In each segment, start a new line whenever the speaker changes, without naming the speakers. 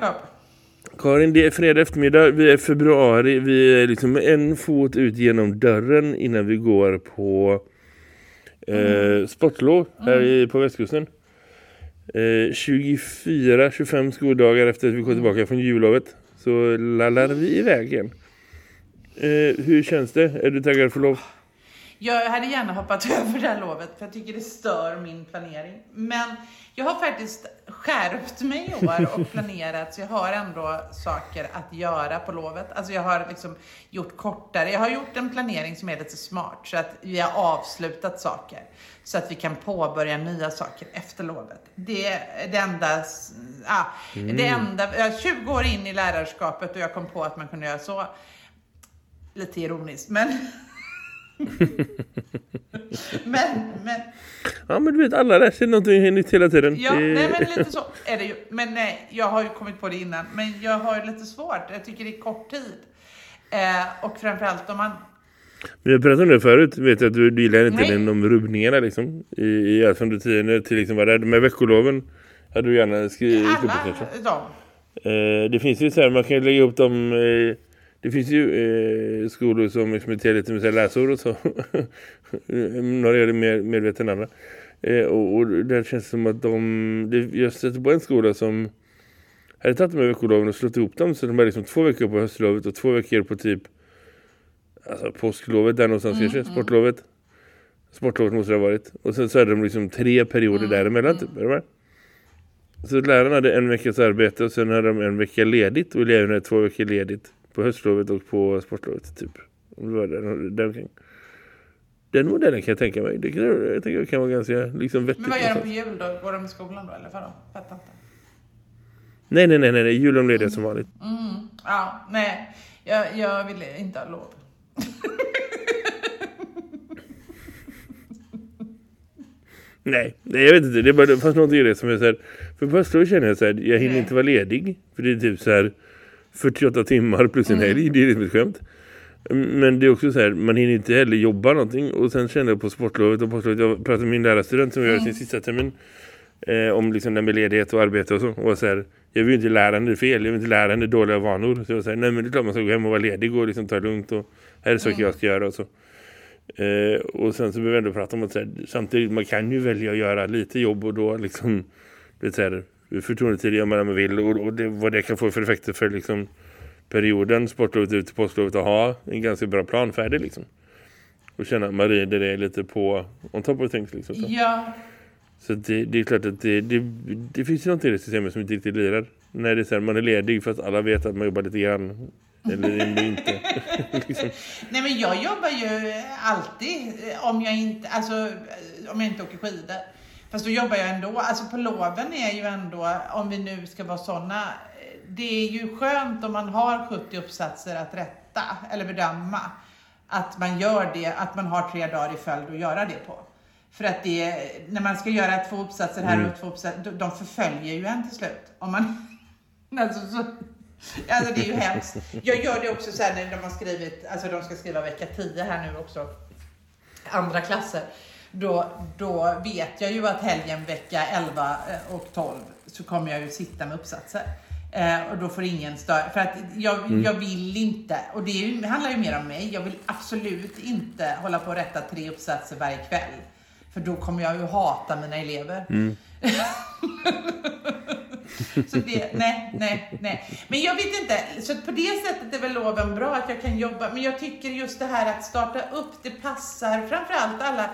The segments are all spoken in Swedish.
Jakob.
Karin, det är fredag eftermiddag, vi är februari, vi är liksom en fot ut genom dörren innan vi går på eh, mm. sportlov här mm. på västkusten. Eh, 24-25 skoldagar efter att vi kom tillbaka från jullovet så lallar vi iväg igen. Eh, hur känns det? Är du taggad för lov?
Jag hade gärna hoppat över det här lovet för jag tycker det stör min planering. Men jag har faktiskt skärpt mig i år och planerat så jag har ändå saker att göra på lovet. Alltså jag har liksom gjort kortare, jag har gjort en planering som är lite smart så att vi har avslutat saker. Så att vi kan påbörja nya saker efter lovet. Det är det enda, ja, mm. det enda, jag är 20 år in i lärarskapet och jag kom på att man kunde göra så. Lite ironiskt men men, men...
Ja, men du vet, alla lär sig någonting nytt hela tiden.
Ja, nej, men lite så är det ju. Men nej, jag har ju kommit på det innan. Men jag har ju lite svårt. Jag tycker det är kort tid. Eh, och framförallt om man...
Vi har pratat om det förut. Vet jag att du, du gillar inte den om rubbningarna liksom. I, i alltså rutiner till liksom vad det är. Med veckoloven hade du gärna skrivit.
Alla de.
Eh, det finns ju så här, man kan lägga upp dem... Eh, det finns ju eh, skolor som experimenterar lite med läsord och så. Några är det mer medveten än andra. Eh, och, och det känns som att de... Det, jag sätter på en skola som hade tagit de här veckoloven och slått ihop dem. Så de är liksom två veckor på höstlovet och två veckor på typ alltså påsklovet där någonstans mm, kanske, mm. sportlovet. Sportlovet måste det ha varit. Och sen så är de liksom tre perioder mm, däremellan typ. Är det så lärarna hade en veckas arbete och sen hade de en vecka ledigt och eleverna hade två veckor ledigt på höstlovet och på sportlovet typ. Om det var den, den, den modellen kan jag tänka mig. Det kan, jag tänker kan vara ganska liksom vettigt.
Men vad gör de på jul då? Går de i skolan då? Eller vadå? Fattar inte.
Nej, nej, nej, nej. Julen blir det som vanligt.
Mm. Ja, nej. Jag, jag vill inte ha lov.
nej, nej, jag vet inte. Det är bara, fast någonting i det som är så här. För på höstlovet känner jag så här. Jag hinner inte vara ledig. För det är typ så här 48 timmar plus en mm. helg, det är liksom ett skämt. Men det är också så här, man hinner inte heller jobba någonting. Och sen kände jag på sportlovet och på sportlovet, jag pratade med min lärarstudent som gör sin mm. sista termin. Eh, om liksom den med ledighet och arbete och så. Och så här, jag vill inte lära henne fel, jag vill inte lära henne dåliga vanor. Så jag säger, nej men det är klart man ska gå hem och vara ledig och liksom ta lugnt. Och här är saker mm. jag ska göra och så. Eh, och sen så behöver jag ändå prata om att så här, samtidigt man kan ju välja att göra lite jobb och då liksom, det är så här, förtroendetid gör man när man vill och, och det, vad det kan få för effekter för liksom perioden sportlovet ut till påsklovet att ha en ganska bra plan färdig liksom. Och känna att man rider det lite på on top of things liksom. Så.
Ja.
Så det, det, är klart att det, det, det finns ju någonting i det systemet som inte riktigt lirar. När det är man är ledig för att alla vet att man jobbar lite grann. Eller inte.
liksom. Nej men jag jobbar ju alltid om jag inte, alltså, om jag inte åker skidor. Fast då jobbar jag ändå. Alltså på loven är ju ändå, om vi nu ska vara sådana, det är ju skönt om man har 70 uppsatser att rätta eller bedöma. Att man gör det, att man har tre dagar i följd att göra det på. För att det, när man ska göra två uppsatser här mm. och två uppsatser, de förföljer ju en till slut. Om man, alltså, så, alltså det är ju hemskt. Jag gör det också sen när de har skrivit, alltså de ska skriva vecka 10 här nu också, andra klasser då, då vet jag ju att helgen vecka 11 eh, och 12 så kommer jag ju sitta med uppsatser. Eh, och då får ingen störa. För att jag, mm. jag vill inte, och det ju, handlar ju mer om mig, jag vill absolut inte hålla på och rätta tre uppsatser varje kväll. För då kommer jag ju hata mina elever. Mm. så det, nej, nej, nej. Men jag vet inte, så på det sättet är väl loven bra att jag kan jobba. Men jag tycker just det här att starta upp, det passar framförallt alla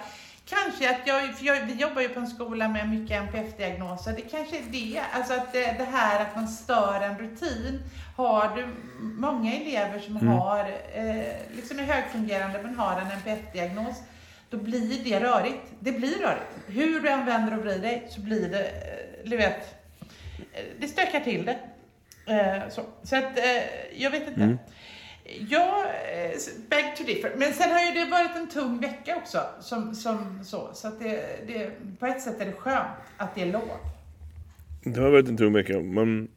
Kanske att jag, för jag, vi jobbar ju på en skola med mycket NPF-diagnoser, det kanske är det, alltså att det, det, här att man stör en rutin. Har du många elever som mm. har, eh, liksom är högfungerande men har en NPF-diagnos, då blir det rörigt. Det blir rörigt. Hur du än vänder och vrider dig så blir det, eh, du vet, eh, det stökar till det. Eh, så. så att, eh, jag vet inte.
Mm.
Jag, eh, beg to differ. Men sen har ju det varit en tung vecka också. Som, som så så att det, det, på ett sätt är det skönt att det är lov.
Det har varit en tung vecka. Man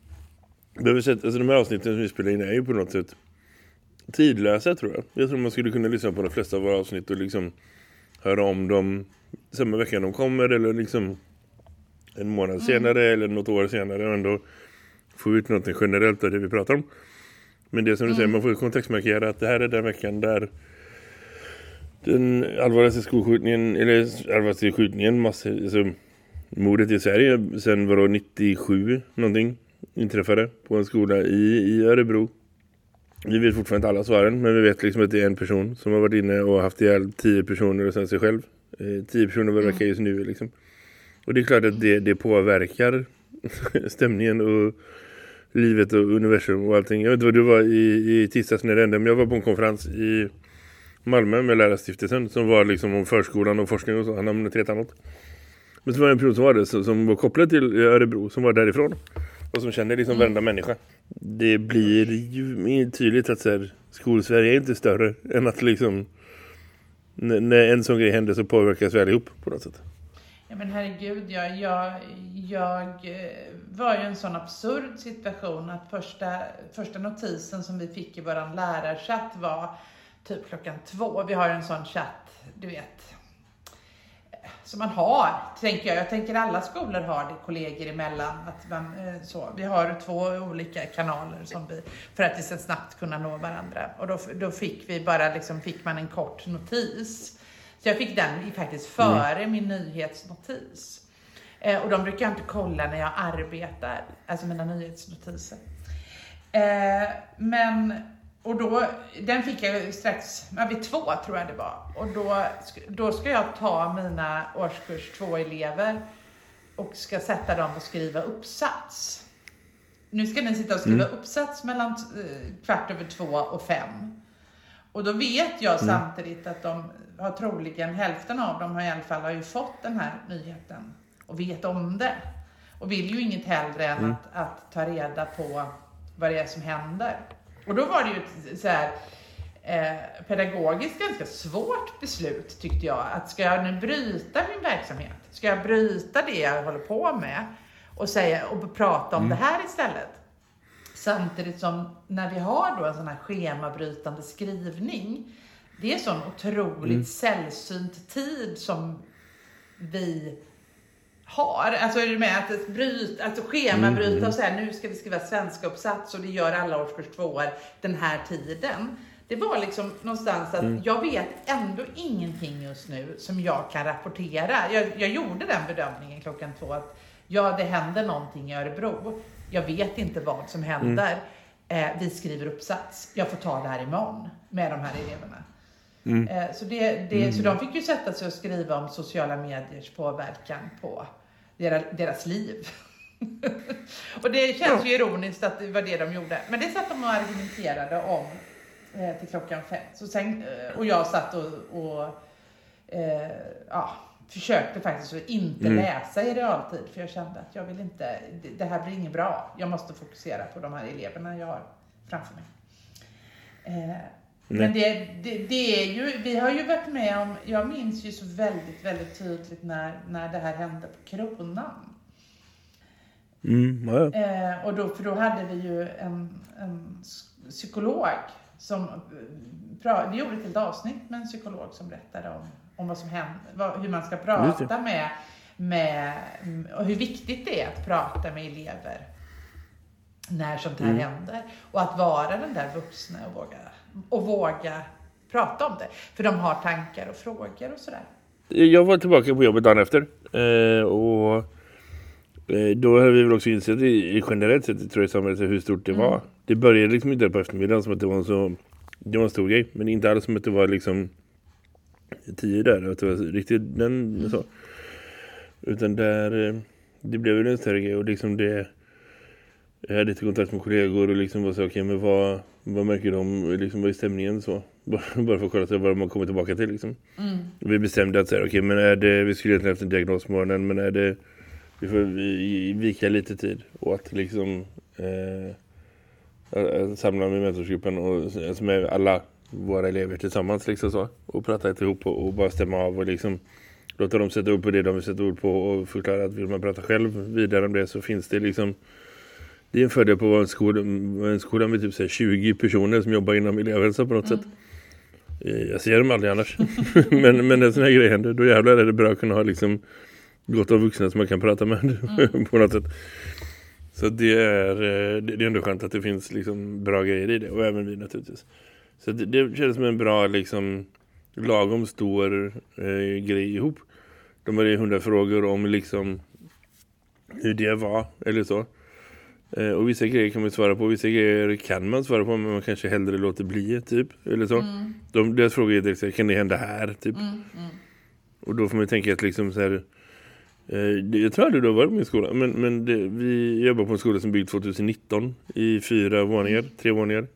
behöver sätta, alltså de här avsnitten som vi spelar in är ju på något sätt tidlösa tror jag. Jag tror man skulle kunna lyssna på de flesta av våra avsnitt och liksom höra om dem samma vecka de kommer eller liksom en månad senare eller något år senare och ändå få ut något generellt av det vi pratar om. Men det som du säger, man får kontextmarkera att det här är den veckan där den allvarligaste skolskjutningen, eller allvarligaste skjutningen, massa, alltså, mordet i Sverige sen var det 97 någonting inträffade på en skola i, i Örebro. Vi vet fortfarande inte alla svaren, men vi vet liksom att det är en person som har varit inne och haft ihjäl tio personer och sen sig själv. Eh, tio personer det verkar just nu liksom. Och det är klart att det, det påverkar stämningen och livet och universum och allting. Jag vet inte vad du var i, i tisdags när det hände, men jag var på en konferens i Malmö med lärarstiftelsen som var liksom om förskolan och forskning och så. Han namnet helt annat. Men så var det en person som var det som var kopplad till Örebro som var därifrån och som känner liksom varenda människa. Det blir ju tydligt att så här, skolsverige är inte större än att liksom när en sån grej händer så påverkas vi allihop på något sätt.
Ja men herregud, jag, jag, jag eh, var ju i en sån absurd situation att första, första notisen som vi fick i våran lärarchatt var typ klockan två. Vi har en sån chatt, du vet, som man har, tänker jag. Jag tänker alla skolor har det kollegor emellan. Att man, eh, så. Vi har två olika kanaler som vi, för att vi ska snabbt kunna nå varandra. Och då, då fick vi bara liksom, fick man en kort notis. Så jag fick den faktiskt mm. före mm. min nyhetsnotis. Eh, och de brukar jag inte kolla när jag arbetar, alltså mina nyhetsnotiser. Eh, men och då, den fick jag strax, ja, vid två tror jag det var. Och då, då ska jag ta mina årskurs två elever och ska sätta dem och skriva uppsats. Nu ska ni sitta och skriva mm. uppsats mellan eh, kvart över två och fem. Och då vet jag mm. samtidigt att de har troligen, hälften av dem har i alla fall har ju fått den här nyheten och vet om det. Och vill ju inget hellre än mm. att, att ta reda på vad det är som händer. Och då var det ju så här, eh, pedagogiskt ganska svårt beslut tyckte jag. Att ska jag nu bryta min verksamhet? Ska jag bryta det jag håller på med och, säga, och prata om mm. det här istället? Samtidigt som när vi har då en sån här schemabrytande skrivning, det är sån otroligt mm. sällsynt tid som vi har. Alltså är du med att bryta, alltså schemabryta mm. och säga nu ska vi skriva svenska uppsats och det gör alla årskurs tvåor den här tiden. Det var liksom någonstans att mm. jag vet ändå ingenting just nu som jag kan rapportera. Jag, jag gjorde den bedömningen klockan två att ja, det händer någonting i Örebro. Jag vet inte vad som händer. Mm. Eh, vi skriver uppsats. Jag får ta det här imorgon med de här eleverna. Mm. Eh, så, det, det, så de fick ju sätta sig och skriva om sociala mediers påverkan på deras, deras liv. och det känns ju ironiskt att det var det de gjorde. Men det satt de och argumenterade om eh, till klockan fem. Så sen, eh, och jag satt och, och eh, ja, försökte faktiskt att inte mm. läsa i realtid. För jag kände att jag vill inte, det, det här blir inget bra. Jag måste fokusera på de här eleverna jag har framför mig. Eh, men det, det, det, är ju, vi har ju varit med om, jag minns ju så väldigt, väldigt tydligt när, när det här hände på Kronan.
Mm, ja.
eh, och då, för då hade vi ju en, en psykolog som, vi gjorde ett helt avsnitt med en psykolog som berättade om, om vad som händer, hur man ska prata med, med, och hur viktigt det är att prata med elever när sånt här mm. händer. Och att vara den där vuxna och våga och våga prata om det. För de har tankar och frågor och sådär.
Jag var tillbaka på jobbet dagen efter. Eh, och eh, då har vi väl också insett i, generellt sett tror jag, i samhället hur stort det mm. var. Det började liksom inte på eftermiddagen som att det var en så det var en stor grej. Men inte alls som att det var liksom tio där. Att det var riktigt den mm. så. Utan där eh, det blev väl en större grej och liksom det jag hade lite kontakt med kollegor och liksom var så okej okay, men vad, vad märker de liksom vad är stämningen så bara, bara för att kolla vad man kommer tillbaka till liksom. Mm. Vi bestämde att säga okej okay, men är det vi skulle egentligen haft en diagnos morgonen men är det vi får vi, vika lite tid och att liksom eh, samla med mentorsgruppen och alltså med alla våra elever tillsammans liksom så och prata ihop och, och bara stämma av och liksom låta dem sätta ord på det de vill sätta ord på och förklara att vill man prata själv vidare om det så finns det liksom det är en fördel på en skola, en skola med typ så 20 personer som jobbar inom elevhälsa på något mm. sätt. Eh, jag ser dem aldrig annars. men, men en sån här grej händer, då jävlar är det bra att kunna ha liksom gott av vuxna som man kan prata med mm. på något sätt. Så det är, eh, det är ändå skönt att det finns liksom bra grejer i det. Och även vi naturligtvis. Så det, det känns som en bra liksom lagom stor eh, grej ihop. De hade hundra frågor om liksom hur det var eller så. Eh, och vissa grejer kan man svara på, vissa grejer kan man svara på men man kanske hellre låter bli typ eller så. Mm. De, deras frågor är direkt, kan det hända här typ? Mm, mm. Och då får man tänka att liksom så här eh, jag tror aldrig du har varit på min skola men, men det, vi jobbar på en skola som byggd 2019 i fyra våningar, tre våningar.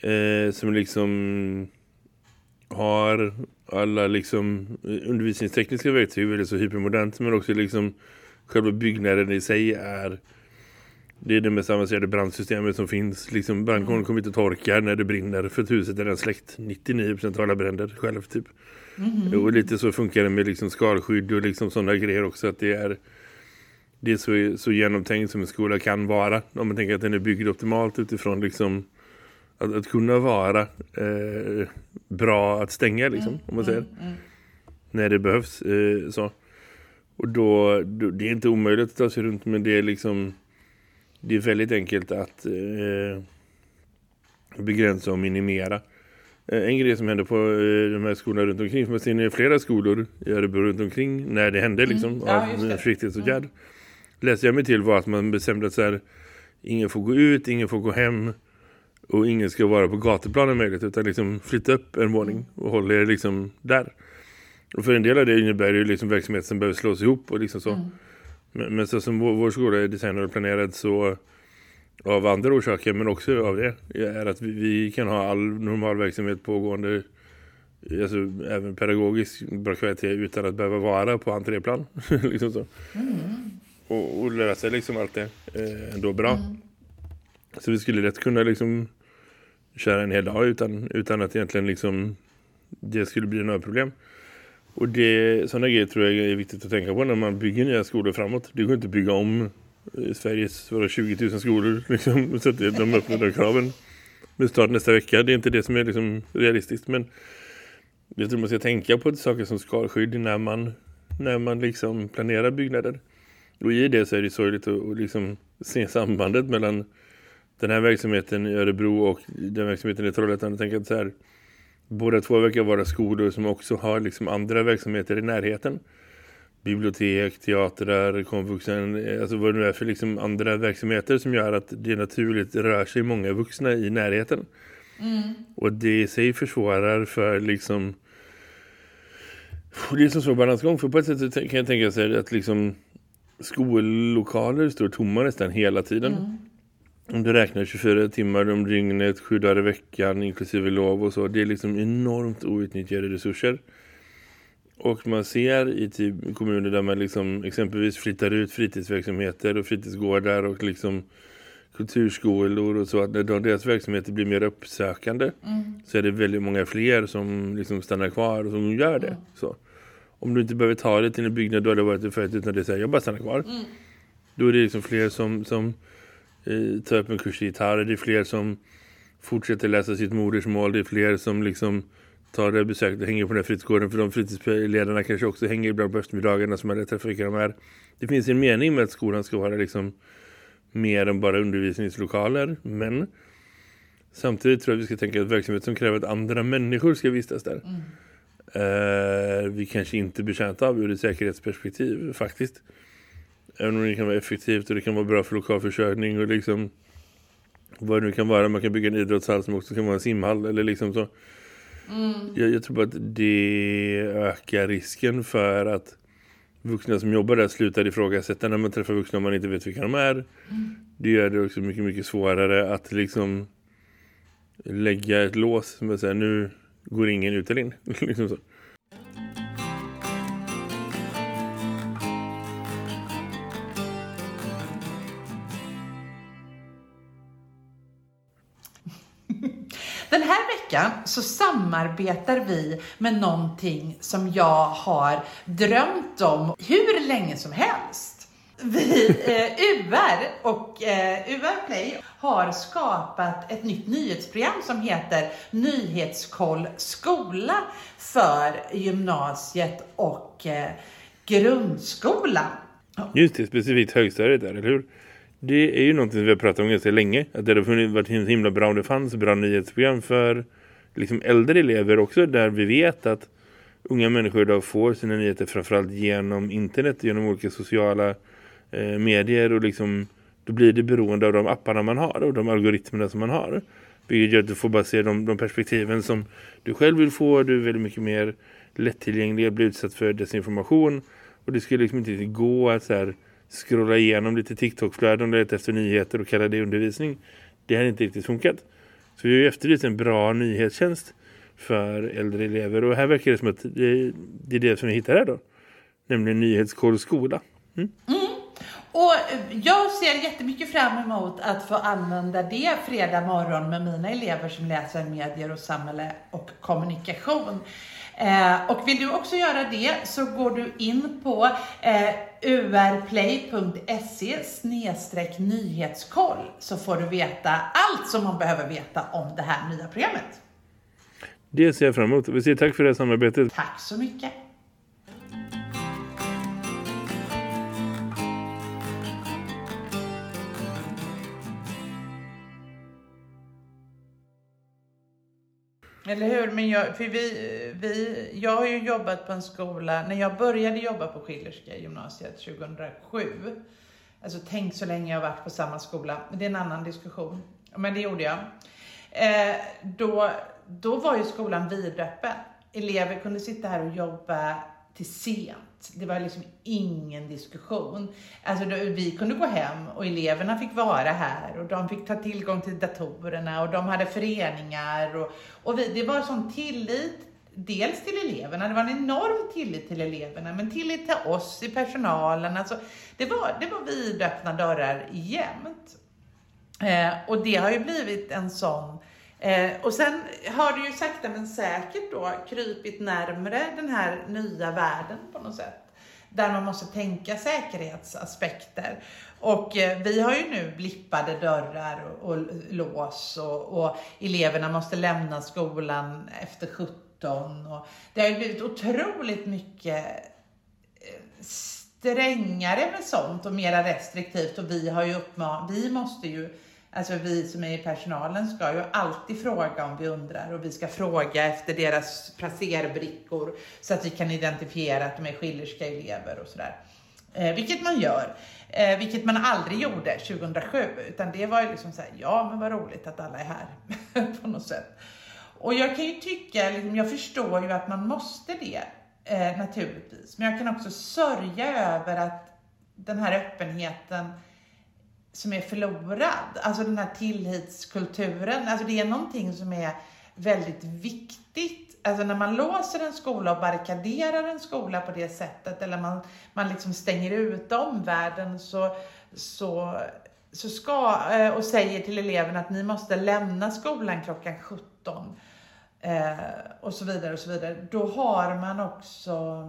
Eh, som liksom har alla liksom undervisningstekniska verktyg eller så hypermodernt men också liksom själva byggnaden i sig är det är det mest avancerade brandsystemet som finns. Liksom brandkåren mm. kommer inte torka när det brinner för huset är en släkt. 99% av alla bränder själv typ. Mm. Och lite så funkar det med liksom skalskydd och liksom sådana grejer också att det är det är så, så genomtänkt som en skola kan vara. Om man tänker att den är byggd optimalt utifrån liksom att, att kunna vara eh, bra att stänga liksom, om man säger. Mm, mm. När det behövs. Eh, så. Och då, då, det är inte omöjligt att ta sig runt men det är liksom det är väldigt enkelt att eh, begränsa och minimera. Eh, en grej som hände på eh, de här skolorna runt omkring, för man ser flera skolor i Örebro runt omkring när det hände liksom, mm. ja, av en försiktighetsåtgärd. Mm. Läste jag mig till var att man bestämde att så här, ingen får gå ut, ingen får gå hem och ingen ska vara på gatuplanen möjligt utan liksom flytta upp en våning och hålla er liksom där. Och för en del av det innebär det liksom verksamhet som behöver slås ihop och liksom så. Mm. Men, men så som vår, vår skola är designad och planerad så av andra orsaker men också av det är att vi, vi kan ha all normal verksamhet pågående alltså även pedagogisk bra kvalitet utan att behöva vara på entréplan liksom så. Mm. Och, och lösa liksom allt det eh, ändå bra. Mm. Så vi skulle lätt kunna liksom köra en hel dag utan, utan att egentligen liksom det skulle bli några problem. Och det, sådana grejer tror jag är viktigt att tänka på när man bygger nya skolor framåt. Det går inte att bygga om eh, Sveriges 20 000 skolor liksom, så att de uppnår de kraven med start nästa vecka. Det är inte det som är liksom realistiskt men jag tror man ska tänka på saker som skalskydd när man, när man liksom planerar byggnader. Och i det så är det sorgligt att, att liksom se sambandet mellan den här verksamheten i Örebro och den verksamheten i Trollhättan. Jag tänker att så här, båda två verkar vara skolor som också har liksom andra verksamheter i närheten. Bibliotek, teatrar, konvuxen, alltså vad det nu är för liksom andra verksamheter som gör att det naturligt rör sig många vuxna i närheten. Mm. Och det i sig försvårar för liksom det är så svår balansgång för på ett sätt kan jag tänka sig att liksom skollokaler står tomma nästan hela tiden. Mm. Om du räknar 24 timmar om dygnet, sju dagar i veckan inklusive lov och så. Det är liksom enormt outnyttjade resurser. Och man ser i typ kommuner där man liksom exempelvis flyttar ut fritidsverksamheter och fritidsgårdar och liksom kulturskolor och så att när deras verksamheter blir mer uppsökande mm. så är det väldigt många fler som liksom stannar kvar och som gör det. Mm. Så. Om du inte behöver ta det till en byggnad då har det varit för utan det säger jag bara stannar kvar. Mm. Då är det liksom fler som, som eh, ta upp en kurs i gitarr. Det är fler som fortsätter läsa sitt modersmål. Det är fler som liksom tar det besök och hänger på den här fritidsgården. För de fritidsledarna kanske också hänger ibland på eftermiddagarna som jag träffar vilka de är. Det finns en mening med att skolan ska vara liksom mer än bara undervisningslokaler. Men samtidigt tror jag att vi ska tänka att verksamhet som kräver att andra människor ska vistas där. Mm. Eh, vi kanske inte betjänta av ur ett säkerhetsperspektiv faktiskt. Även om det kan vara effektivt och det kan vara bra för lokalförsörjning och liksom vad det nu kan vara. Man kan bygga en idrottshall som också kan vara en simhall eller liksom så. Mm. Jag, jag, tror bara att det ökar risken för att vuxna som jobbar där slutar ifrågasätta när man träffar vuxna om man inte vet vilka de är. Mm. Det gör det också mycket, mycket svårare att liksom lägga ett lås som säger nu går ingen ut eller in. liksom så.
Veckan så samarbetar vi med någonting som jag har drömt om hur länge som helst. Vi, eh, UR och eh, UR Play har skapat ett nytt nyhetsprogram som heter Nyhetskoll skola för gymnasiet och eh, grundskolan.
Just det, specifikt högstadiet där, eller hur? Det är ju någonting vi har pratat om ganska länge. Att det hade varit himla bra om det fanns bra nyhetsprogram för liksom äldre elever också. Där vi vet att unga människor idag får sina nyheter framförallt genom internet, genom olika sociala eh, medier och liksom då blir det beroende av de apparna man har och de algoritmerna som man har. Vilket gör att du får bara se de, de perspektiven som du själv vill få. Du är väldigt mycket mer lättillgänglig att bli utsatt för desinformation. Och det skulle liksom inte gå att så här scrolla igenom lite TikTok-flöden och leta efter nyheter och kalla det undervisning. Det har inte riktigt funkat. Så vi har ju efterlyst en bra nyhetstjänst för äldre elever. Och här verkar det som att det, det är det som vi hittar här då. Nämligen nyhetskoll skola.
Mm. Mm. Och jag ser jättemycket fram emot att få använda det fredag morgon med mina elever som läser medier och samhälle och kommunikation. Eh, och vill du också göra det så går du in på eh, urplay.se nyhetskoll så får du veta allt som man behöver veta om det här nya programmet.
Det ser jag fram emot. Vi säger tack för det här samarbetet.
Tack så mycket. Eller hur? Men jag, för vi, vi, jag har ju jobbat på en skola, när jag började jobba på Schillerska gymnasiet 2007. Alltså tänk så länge jag har varit på samma skola. Men det är en annan diskussion. Men det gjorde jag. Eh, då, då var ju skolan vidöppen. Elever kunde sitta här och jobba till sent. Det var liksom ingen diskussion. Alltså då, vi kunde gå hem och eleverna fick vara här och de fick ta tillgång till datorerna och de hade föreningar och, och vi, det var sån tillit dels till eleverna, det var en enorm tillit till eleverna, men tillit till oss i personalen. Alltså, det, var, det var vidöppna dörrar jämt. Eh, och det har ju blivit en sån Eh, och sen har det ju sakta men säkert då krypit närmre den här nya världen på något sätt. Där man måste tänka säkerhetsaspekter. Och eh, vi har ju nu blippade dörrar och, och lås och, och, eleverna måste lämna skolan efter 17. Och det har ju blivit otroligt mycket eh, strängare med sånt och mera restriktivt och vi har ju uppmanat, vi måste ju Alltså vi som är i personalen ska ju alltid fråga om vi undrar och vi ska fråga efter deras placerbrickor så att vi kan identifiera att de är skillerska elever och sådär. Eh, vilket man gör, eh, vilket man aldrig gjorde 2007, utan det var ju liksom såhär, ja men vad roligt att alla är här på något sätt. Och jag kan ju tycka, liksom, jag förstår ju att man måste det eh, naturligtvis, men jag kan också sörja över att den här öppenheten som är förlorad. Alltså den här tillitskulturen. Alltså det är någonting som är väldigt viktigt. Alltså när man låser en skola och barrikaderar en skola på det sättet eller man, man liksom stänger ut omvärlden så, så, så ska, eh, och säger till eleverna att ni måste lämna skolan klockan 17 eh, och så vidare och så vidare. Då har man också,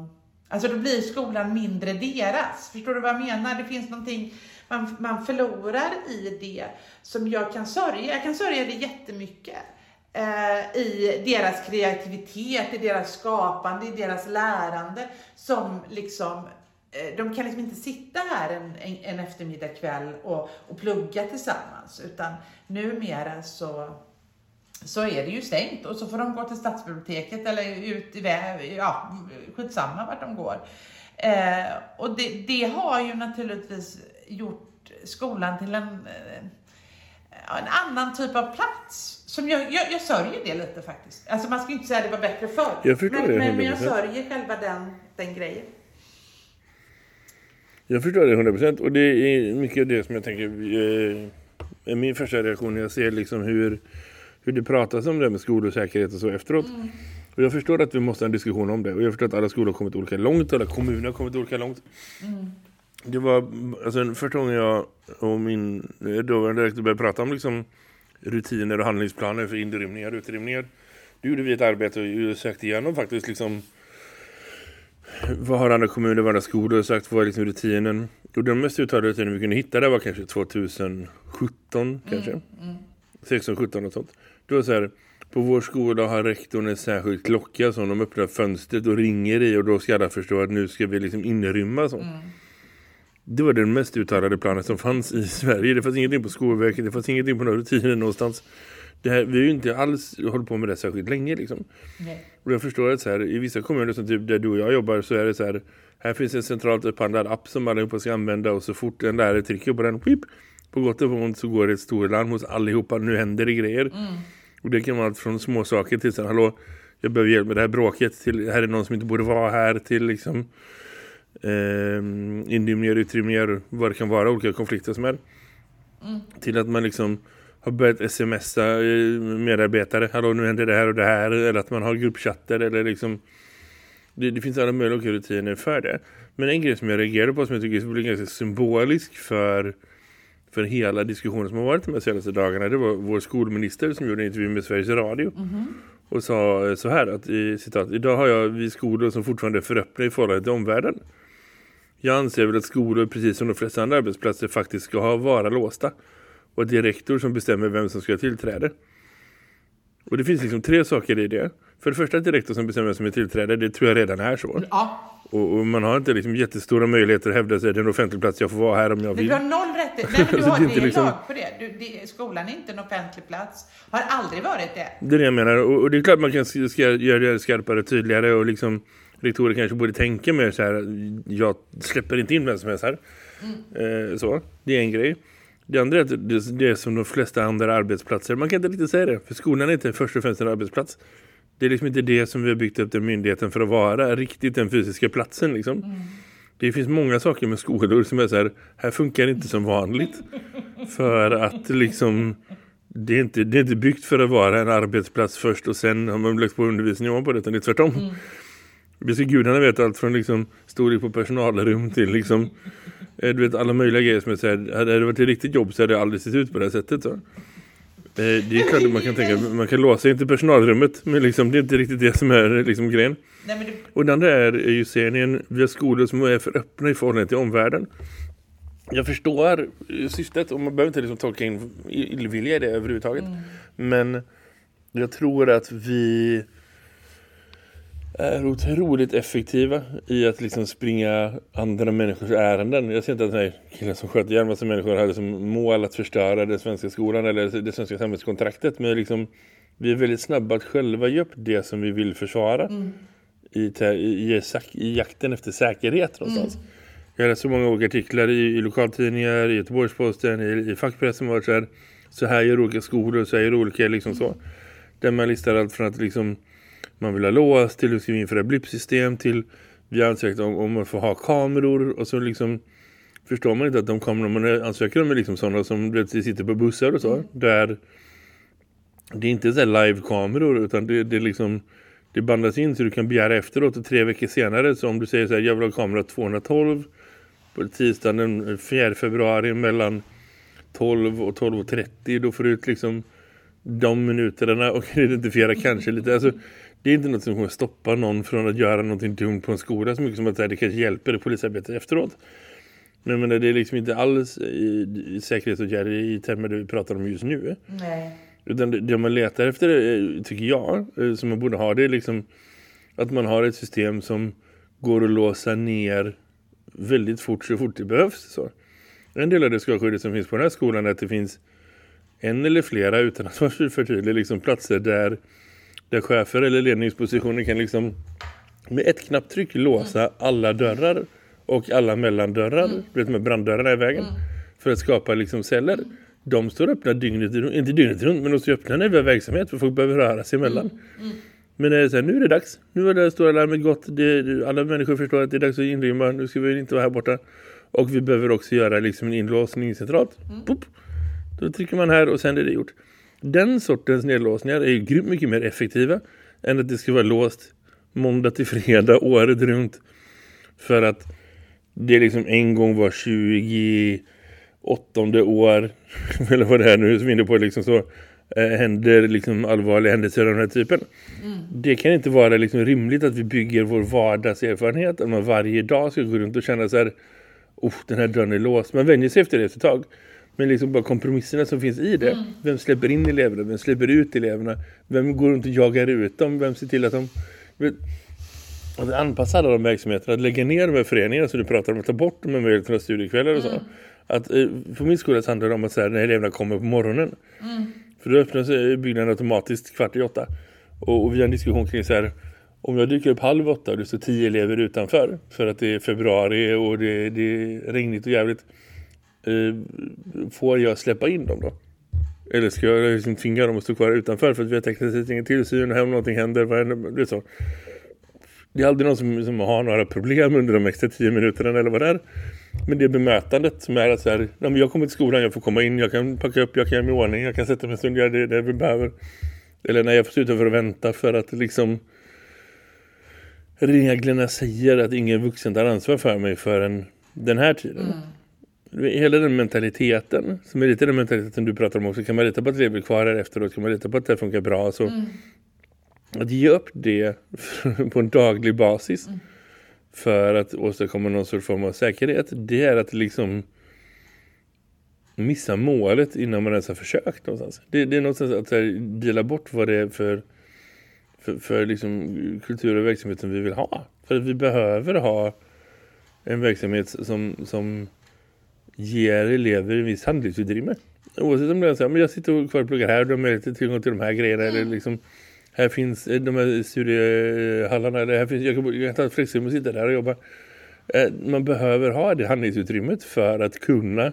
alltså då blir skolan mindre deras. Förstår du vad jag menar? Det finns någonting man, man förlorar i det som jag kan sörja. Jag kan sörja det jättemycket. Eh, I deras kreativitet, i deras skapande, i deras lärande som liksom eh, de kan liksom inte sitta här en, en, en eftermiddag kväll och, och plugga tillsammans utan numera så så är det ju stängt och så får de gå till stadsbiblioteket eller ut i väg, ja skitsamma vart de går. Eh, och det, det har ju naturligtvis gjort skolan till en, eh, en annan typ av plats. Som jag, jag, jag sörjer det lite faktiskt. Alltså man ska inte säga att det var bättre förr.
Jag förstår
men,
det.
Men, men jag sörjer själva den, den grejen.
Jag förstår det 100% och det är mycket av det som jag tänker eh, är min första reaktion när jag ser liksom hur, hur det pratas om det med skolsäkerhet och så efteråt. Mm. Och jag förstår att vi måste ha en diskussion om det och jag förstår att alla skolor har kommit olika långt, alla kommuner har kommit olika långt. Mm. Det var alltså, första gången jag och min dåvarande direktor började prata om liksom, rutiner och handlingsplaner för inrymningar och utrymningar. Då gjorde vi ett arbete och sökte igenom faktiskt liksom vad har andra kommuner, vad andra skolor och sagt vad är liksom rutinen. Och den mest uttalade rutinen vi kunde hitta där var kanske 2017 kanske. Mm, mm. 16, 17 och sånt. Det var så här, på vår skola har rektorn en särskild klocka som de öppnar fönstret och ringer i och då ska alla förstå att nu ska vi liksom inrymma så. Mm. Det var den mest uttalade planen som fanns i Sverige. Det fanns ingenting på Skolverket, det fanns ingenting på några rutiner någonstans. Det här, vi har ju inte alls hållit på med det särskilt länge liksom. Nej. Och jag förstår att så här, i vissa kommuner som typ där du och jag jobbar så är det så här, här finns en centralt upphandlad app som allihopa ska använda och så fort en lärare trycker på den, whip, på gott och på ont så går det ett storlarm hos allihopa, nu händer det grejer. Mm. Och det kan vara allt från små saker till så hallå, jag behöver hjälp med det här bråket till, här är någon som inte borde vara här till liksom eh, inrymningar, utrymningar, vad det kan vara, olika konflikter som är. Mm. Till att man liksom har börjat smsa eh, medarbetare. Hallå, nu händer det här och det här. Eller att man har gruppchatter. Eller liksom, det, det finns alla möjliga olika rutiner för det. Men en grej som jag reagerar på som jag tycker är ganska symbolisk för, för hela diskussionen som har varit de senaste dagarna. Det var vår skolminister som gjorde en intervju med Sveriges Radio. Mm -hmm. Och sa så här att i citat, idag har jag vid skolor som fortfarande är för öppna i förhållande till omvärlden. Jag anser väl att skolor, precis som de flesta andra arbetsplatser, faktiskt ska ha vara låsta och det är rektor som bestämmer vem som ska tillträda. Och det finns liksom tre saker i det. För det första att det är rektor som bestämmer vem som är tillträde, det tror jag redan är så. Ja. Och, och, man har inte liksom jättestora möjligheter att hävda sig att det är en offentlig plats, jag får vara här om jag vill.
Du har noll rätt. Nej, men du har det, det liksom... lag på det. Du, det. Skolan är inte en offentlig plats. Har aldrig varit det.
Det är det jag menar. Och, och det är klart man kan ska, göra det skarpare, tydligare och liksom rektorer kanske borde tänka mer så här, jag släpper inte in vem som helst här. Mm. Eh, så, det är en grej. Det andra är att det, det är som de flesta andra arbetsplatser. Man kan inte riktigt säga det. För skolan är inte först och främst en arbetsplats. Det är liksom inte det som vi har byggt upp den myndigheten för att vara. Riktigt den fysiska platsen liksom. Mm. Det finns många saker med skolor som är så här. Här funkar inte som vanligt. För att liksom... Det är, inte, det är inte byggt för att vara en arbetsplats först och sen har man lagt på undervisning på det. Utan det är tvärtom. Mm. Det ska gudarna veta allt från liksom storlek på personalrum till liksom Eh, du vet alla möjliga grejer som jag säger. Hade det varit ett riktigt jobb så hade det aldrig sett ut på det här sättet. Så. Eh, det är klart att man kan tänka man kan låsa in till personalrummet men liksom, det är inte riktigt det som är liksom, grejen. Nej, det... Och den andra är ju serien via skolor som är för öppna i förhållande till omvärlden. Jag förstår syftet och man behöver inte liksom tolka in illvilja i det överhuvudtaget. Mm. Men jag tror att vi är otroligt effektiva i att liksom springa andra människors ärenden. Jag ser inte att den här killen som sköt ihjäl massa människor hade som mål att förstöra den svenska skolan eller det svenska samhällskontraktet. Men liksom, vi är väldigt snabba att själva göra det som vi vill försvara mm. i, i, i, i, jakten efter säkerhet någonstans. Mm. Jag har läst så många olika artiklar i, i lokaltidningar, i Göteborgsposten, i, i fackpressen var så här, så här gör olika skolor, så här gör olika liksom så. Där man listar allt från att liksom man vill ha lås till att skriva in för ett blippsystem till vi ansökt om, om att få ha kameror. Och så liksom förstår man inte att de kameror man ansöker om är liksom sådana som vet, sitter på bussar och så mm. där det är inte så live-kameror utan det, det liksom det bandas in så du kan begära efteråt. Och tre veckor senare så om du säger så här, jag vill ha kamera 212 på tisdagen den 4 februari mellan 12 och 12.30 då får du ut liksom de minuterna och identifiera kanske lite. Alltså det är inte något som kommer stoppa någon från att göra någonting dumt på en skola så mycket som att det kanske hjälper polisarbetet efteråt. Men, men det är liksom inte alls i, i säkerhetsåtgärder i termer det vi pratar om just nu. Nej. Utan det, det man letar efter, eh, tycker jag, eh, som man borde ha, det är liksom att man har ett system som går att låsa ner väldigt fort så fort det behövs. Så. En del av det skalskyddet som finns på den här skolan är att det finns en eller flera, utan att vara för tydlig, liksom platser där där chefer eller ledningspositioner kan liksom med ett knapptryck låsa alla dörrar och alla mellandörrar, mm. vet med branddörrarna i vägen mm. för att skapa liksom celler. De står öppna dygnet runt, inte dygnet runt men de står öppna när vi har verksamhet för folk behöver röra sig emellan. Mm. mm. Men är så här, nu är det dags. Nu är det stora larmet gått. Det, alla människor förstår att det är dags att inrymma. Nu ska vi inte vara här borta. Och vi behöver också göra liksom en inlåsning centralt. Mm. Då trycker man här och sen är det gjort. Den sortens nedlåsningar är ju grymt mycket mer effektiva än att det ska vara låst måndag till fredag året runt. För att det är liksom en gång var 20 åttonde år eller vad det är nu som är inne på liksom så eh, händer liksom allvarliga händelser av den här typen. Mm. Det kan inte vara liksom rimligt att vi bygger vår vardagserfarenhet att man varje dag ska gå runt och känna så här oh, den här dörren är låst. Man vänjer sig efter det ett tag. Men liksom bara kompromisserna som finns i det. Mm. Vem släpper in eleverna? Vem släpper ut eleverna? Vem går runt och jagar ut dem? Vem ser till att de... Att anpassa alla de verksamheterna. Att lägga ner de här föreningarna som du pratar om. Att ta bort de här möjligheterna studiekvällar och så. Mm. Att, eh, på min skola handlar det om att så här, när eleverna kommer på morgonen. Mm. För då öppnas byggnaden automatiskt kvart i åtta. Och, och vi har en diskussion kring så här om jag dyker upp halv åtta och det står tio elever utanför för att det är februari och det, det är regnigt och jävligt eh, Eh, får jag släppa in dem då? Eller ska jag liksom tvinga dem att stå kvar utanför för att vi har tekniskt sett ingen tillsyn och om någonting händer, vad händer? Det är så. Det är aldrig någon som, som har några problem under de extra tio minuterna eller vad det är. Men det är bemötandet som är att så här, jag kommer till skolan, jag får komma in, jag kan packa upp, jag kan göra mig i ordning, jag kan sätta mig en stund, göra det, det vi behöver. Eller när jag får sluta för att vänta för att liksom reglerna säger att ingen vuxen tar ansvar för mig förrän den här tiden. Mm. Hela den mentaliteten, som är lite den mentaliteten du pratar om också, kan man lita på att det blir kvar här efteråt, kan man lita på att det funkar bra. Så mm. Att ge upp det på en daglig basis mm. för att åstadkomma någon sorts form av säkerhet, det är att liksom missa målet innan man ens har försökt någonstans. Det, det är någonstans att här, dela bort vad det är för för, för liksom kultur och verksamhet som vi vill ha. För att vi behöver ha en verksamhet som, som ger elever en viss handlingsutrymme. Oavsett om det är så här, men jag sitter kvar och pluggar här och har möjlighet tillgång till de här grejerna. Mm. Eller liksom, här finns de här studiehallarna. Eller här finns, jag, kan, jag kan ta ett flexrum och sitta där och jobba. Eh, man behöver ha det handlingsutrymmet för att kunna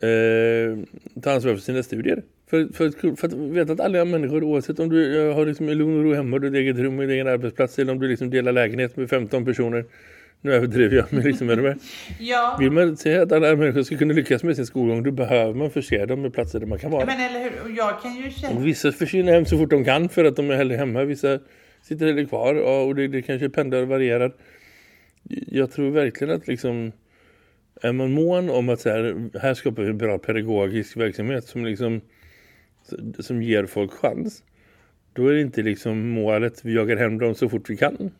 eh, ta ansvar för sina studier. För, för, för att veta att alla människor, oavsett om du har liksom en lugn och ro hemma, du har eget rum, en egen arbetsplats eller om du liksom delar lägenhet med 15 personer. Nu överdriver jag med liksom med det
ja.
Vill man säga att alla människor ska kunna lyckas med sin skolgång, då behöver man förse dem med platser där man kan vara.
Ja, men eller hur? Jag kan ju känna...
Och vissa försvinner hem så fort de kan för att de är hellre hemma. Vissa sitter hellre kvar och det, det kanske pendlar och varierar. Jag tror verkligen att liksom är man mån om att så här, här skapar vi en bra pedagogisk verksamhet som liksom som ger folk chans. Då är det inte liksom målet vi jagar hem dem så fort vi kan.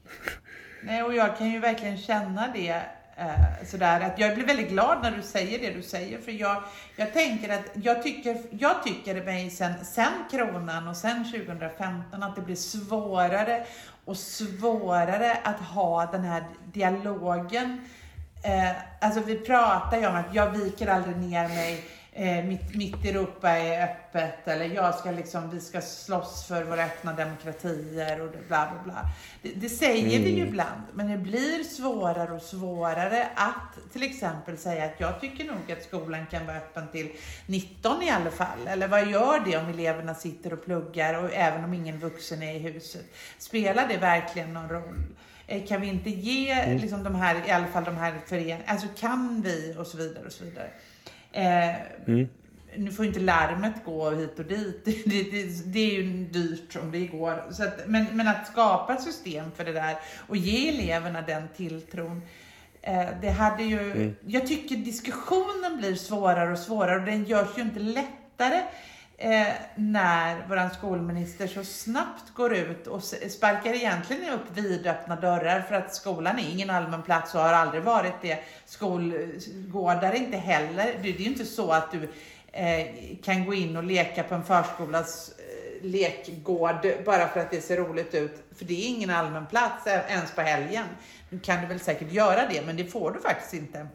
Nej, och jag kan ju verkligen känna det eh, sådär att jag blir väldigt glad när du säger det du säger för jag, jag tänker att jag tycker, jag tycker mig sen, sen kronan och sen 2015 att det blir svårare och svårare att ha den här dialogen. Eh, alltså vi pratar ju om att jag viker aldrig ner mig eh, mitt, mitt Europa är öppet eller jag ska liksom, vi ska slåss för våra öppna demokratier och bla bla bla. Det, det säger mm. vi ju mm. ibland, men det blir svårare och svårare att till exempel säga att jag tycker nog att skolan kan vara öppen till 19 i alla fall. Eller vad gör det om eleverna sitter och pluggar och även om ingen vuxen är i huset? Spelar det verkligen någon roll? Eh, kan vi inte ge mm. liksom, de här, i alla fall de här föreningarna, alltså kan vi och så vidare och så vidare. Eh, mm. Nu får inte larmet gå hit och dit. Det, det, det är ju dyrt om det går. Så att, men, men att skapa ett system för det där och ge eleverna den tilltron. Eh, det hade ju, mm. Jag tycker diskussionen blir svårare och svårare och den görs ju inte lättare eh, när vår skolminister så snabbt går ut och sparkar egentligen upp vidöppna dörrar för att skolan är ingen allmän plats och har aldrig varit det. Skolgårdar inte heller. Det, det är ju inte så att du eh, kan gå in och leka på en förskolas eh, lekgård bara för att det ser roligt ut. För det är ingen allmän plats ens på helgen. Nu kan du väl säkert göra det, men det får du faktiskt inte.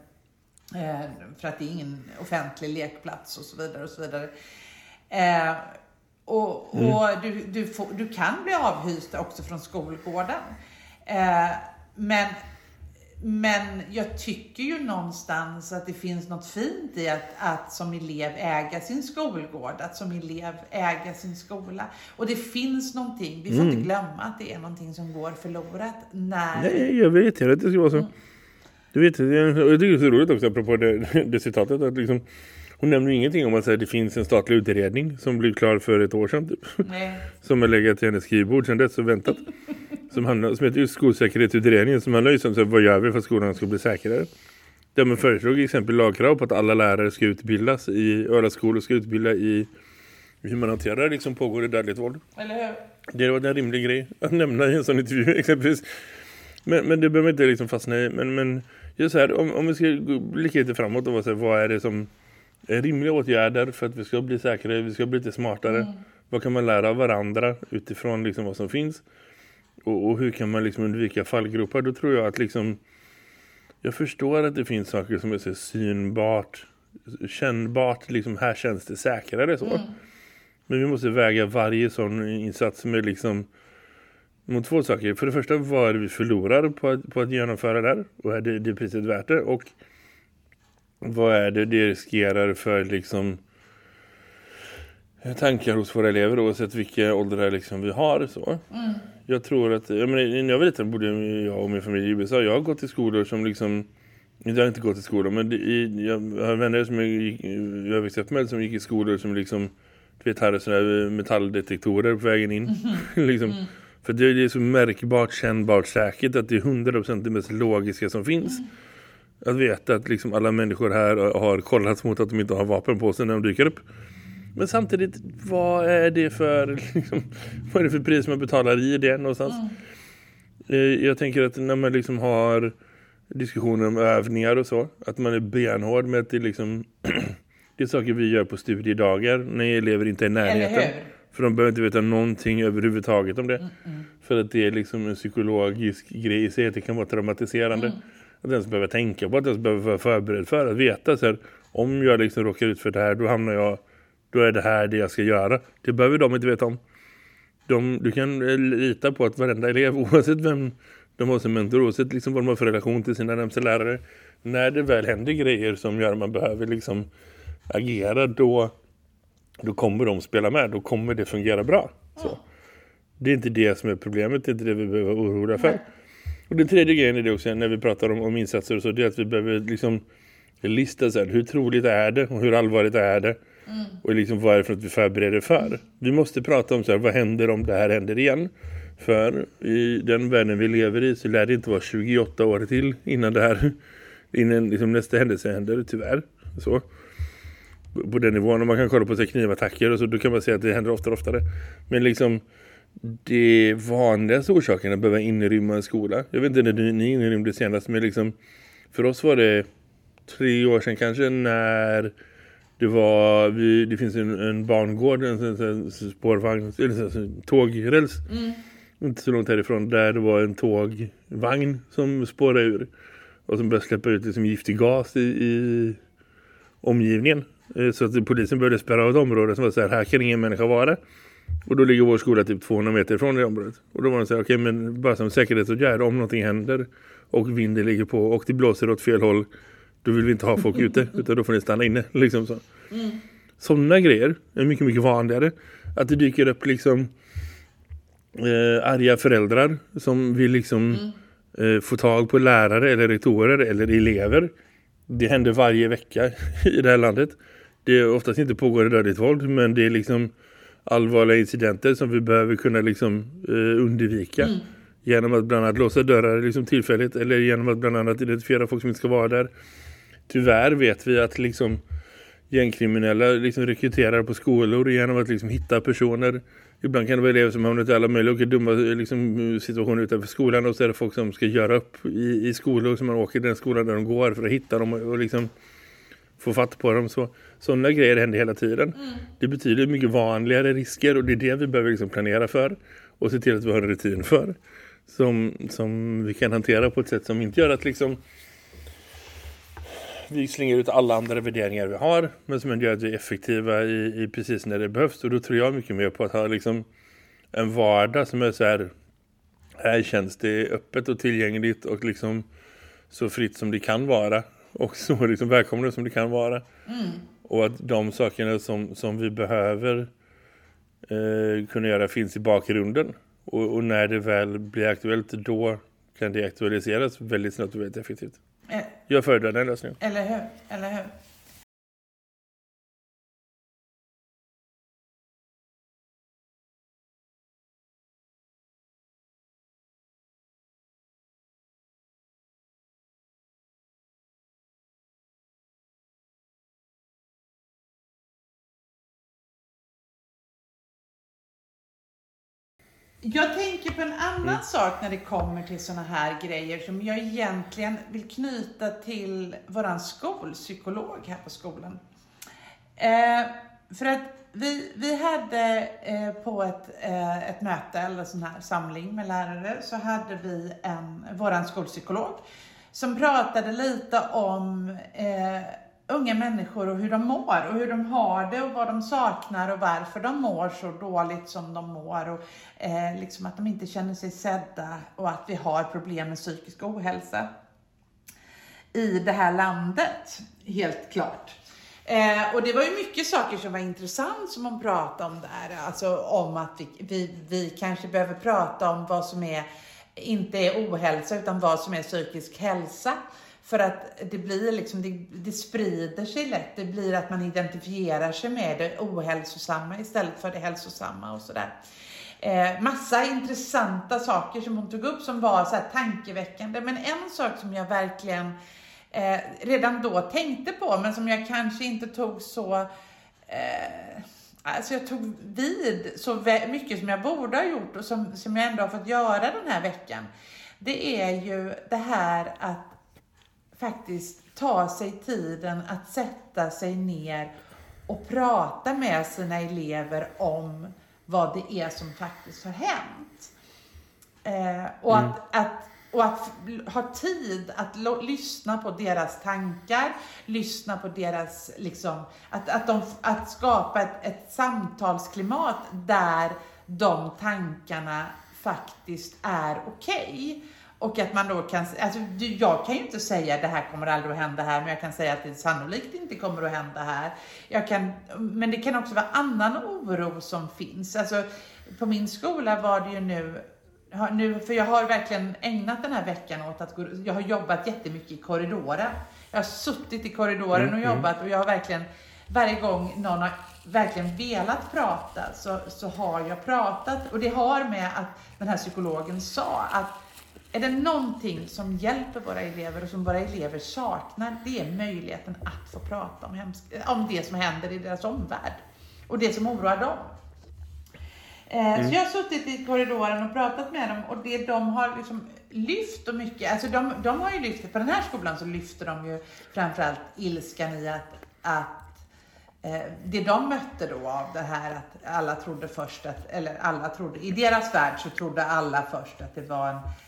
Eh, för att det är ingen offentlig lekplats och så vidare och så vidare. Eh, och, mm. och du, du, får, du, kan bli avhyst också från skolgården. Eh, men, men jag tycker ju någonstans att det finns något fint i att, att som elev äga sin skolgård, att som elev äga sin skola. Och det finns någonting, vi får mm. inte glömma att det är någonting som går förlorat när...
Nej, jag vet inte att det ska vara så. Mm. Du vet, jag tycker det är så roligt också apropå det, det citatet att liksom hon nämner ingenting om att det finns en statlig utredning som blev klar för ett år sedan. Typ. Som har legat till hennes skrivbord sedan dess och väntat. som, handlar, som heter just skolsäkerhetsutredningen som handlar om vad gör vi för att skolan ska bli säkrare. Där man föreslog exempel lagkrav på att alla lärare ska utbildas i, alla skolor ska utbilda i hur man hanterar liksom pågående dödligt våld.
Eller hur?
Det var en rimlig grej att nämna i en sån intervju exempelvis. Men, men det behöver inte liksom fastna i. Men, men just så här, om, om vi ska blicka lite framåt och säga, vad är det som rimliga åtgärder för att vi ska bli säkrare, vi ska bli lite smartare. Mm. Vad kan man lära av varandra utifrån liksom vad som finns? Och, och, hur kan man liksom undvika fallgropar? Då tror jag att liksom jag förstår att det finns saker som är så synbart, kännbart, liksom här känns det säkrare så. Mm. Men vi måste väga varje sån insats med liksom mot två saker. För det första, vad är det vi förlorar på att, på att genomföra det här? Och är det, det priset värt det? Och vad är det det riskerar för liksom tankar hos våra elever oavsett vilka åldrar liksom vi har så. Mm. Jag tror att, jag menar, när jag var liten bodde jag och min familj i USA. Jag har gått i skolor som liksom, jag har inte gått i skolor men det, jag har vänner som jag, gick, jag växte upp med som gick i skolor som liksom, du vet, hade sådana metalldetektorer på vägen in. Mm. liksom. Mm. För det är så märkbart, kännbart säkert att det är 100% det mest logiska som finns. Mm. Att veta att liksom alla människor här har kollat mot att de inte har vapen på sig när de dyker upp. Men samtidigt, vad är det för liksom, vad är det för pris man betalar i det någonstans? Mm. Jag tänker att när man liksom har diskussioner om övningar och så, att man är benhård med att det liksom det är saker vi gör på studiedagar när elever inte är i närheten. För de behöver inte veta någonting överhuvudtaget om det. Mm, mm. För att det är liksom en psykologisk grej i sig att det kan vara traumatiserande. Att ens behöva tänka på att ens behöver vara förberedd för att veta så här, om jag liksom råkar ut för det här då hamnar jag då är det här det jag ska göra. Det behöver de inte veta om. De, du kan eh, lita på att varenda elev, oavsett vem de har som mentor, oavsett liksom vad de har för relation till sina närmsta lärare, när det väl händer grejer som gör att man behöver liksom agera, då, då kommer de spela med. Då kommer det fungera bra. Så. Det är inte det som är problemet, det är inte det vi behöver oroliga för. Och den tredje grejen är det också när vi pratar om, om insatser och så, det är att vi behöver liksom lista så här, hur troligt är det och hur allvarligt är det Mm. Och liksom vad är det för att vi förbereder för? Vi måste prata om så här, vad händer om det här händer igen? För i den världen vi lever i så lär det inte vara 28 år till innan det här innan liksom nästa händelse händer, tyvärr. Så. På den nivån, om man kan kolla på knivattacker och så, då kan man säga att det händer oftare och oftare. Men liksom det vanligaste orsaken att behöva inrymma en skola. Jag vet inte när ni inrymde senast, men liksom för oss var det tre år sedan kanske när det var vi, det finns en, en barngård en, en, en spårvagn eller en tågräls mm. inte så långt härifrån där det var en tågvagn som spårade ur och som började släppa ut liksom giftig gas i, i omgivningen eh, så att polisen började spärra av ett område som var så här, här kan ingen människa vara och då ligger vår skola typ 200 meter ifrån det området och då var det så här, okej okay, men bara som säkerhetsåtgärd om någonting händer och vinden ligger på och det blåser åt fel håll då vill vi inte ha folk ute utan då får ni stanna inne. Liksom så. Mm. Sådana grejer är mycket, mycket vanligare. Att det dyker upp liksom eh, arga föräldrar som vill liksom mm. eh, få tag på lärare eller rektorer eller elever. Det händer varje vecka i det här landet. Det är oftast inte pågår dödligt våld men det är liksom allvarliga incidenter som vi behöver kunna liksom eh, undvika. Mm. Genom att bland annat låsa dörrar liksom tillfälligt eller genom att bland annat identifiera folk som inte ska vara där tyvärr vet vi att liksom gängkriminella liksom rekryterar på skolor genom att liksom hitta personer. Ibland kan det vara elever som hamnat i alla möjliga och dumma liksom, situationer utanför skolan och så är det folk som ska göra upp i, i skolor som man åker i den skolan där de går för att hitta dem och, och liksom få fatt på dem. Så, sådana grejer händer hela tiden. Mm. Det betyder mycket vanligare risker och det är det vi behöver liksom planera för och se till att vi har en rutin för som, som vi kan hantera på ett sätt som inte gör att liksom vi slänger ut alla andra värderingar vi har men som gör att vi är effektiva i, i, precis när det behövs och då tror jag mycket mer på att ha liksom en vardag som är så här här känns det öppet och tillgängligt och liksom så fritt som det kan vara och så liksom välkomna som det kan vara mm. och att de sakerna som, som vi behöver eh, kunna göra finns i bakgrunden och, och, när det väl blir aktuellt då kan det aktualiseras väldigt snabbt och väldigt effektivt. Eh. Jag föredrar den lösningen.
Eller hur? Eller hur? Jag tänker på en annan mm. sak när det kommer till såna här grejer som jag egentligen vill knyta till våran skolpsykolog här på skolan. Eh, för att vi, vi hade eh, på ett, eh, ett möte eller sån här samling med lärare så hade vi en, våran skolpsykolog som pratade lite om eh, unga människor och hur de mår och hur de har det och vad de saknar och varför de mår så dåligt som de mår och eh, liksom att de inte känner sig sedda och att vi har problem med psykisk ohälsa i det här landet, helt klart. Eh, och det var ju mycket saker som var intressant som hon pratade om där, alltså om att vi, vi, vi kanske behöver prata om vad som är, inte är ohälsa utan vad som är psykisk hälsa. För att det blir liksom, det, det, sprider sig lätt. Det blir att man identifierar sig med det ohälsosamma istället för det hälsosamma och sådär. Eh, massa intressanta saker som hon tog upp som var så här tankeväckande. Men en sak som jag verkligen eh, redan då tänkte på, men som jag kanske inte tog så eh, Alltså jag tog vid så mycket som jag borde ha gjort och som, som jag ändå har fått göra den här veckan. Det är ju det här att faktiskt ta sig tiden att sätta sig ner och prata med sina elever om vad det är som faktiskt har hänt. Eh, och, mm. att, att, och att ha tid att lyssna på deras tankar, lyssna på deras, liksom, att, att, de, att skapa ett, ett samtalsklimat där de tankarna faktiskt är okej. Okay. Och att man då kan, alltså jag kan ju inte säga att det här kommer aldrig att hända här, men jag kan säga att det sannolikt inte kommer att hända här. Jag kan, men det kan också vara annan oro som finns. Alltså på min skola var det ju nu, nu för jag har verkligen ägnat den här veckan åt att gå, jag har jobbat jättemycket i korridoren. Jag har suttit i korridoren och mm, mm. jobbat och jag har verkligen, varje gång någon har verkligen velat prata så, så har jag pratat. Och det har med att den här psykologen sa att är det någonting som hjälper våra elever och som våra elever saknar, det är möjligheten att få prata om, hemsk, om det som händer i deras omvärld och det som oroar dem. Eh, mm. Så jag har suttit i korridoren och pratat med dem och det de har liksom lyft och mycket, alltså de, de har ju lyft, på den här skolan så lyfter de ju framförallt ilskan i att, att eh, det de mötte då av det här att alla trodde först att, eller alla trodde, i deras värld så trodde alla först att det var en Eh,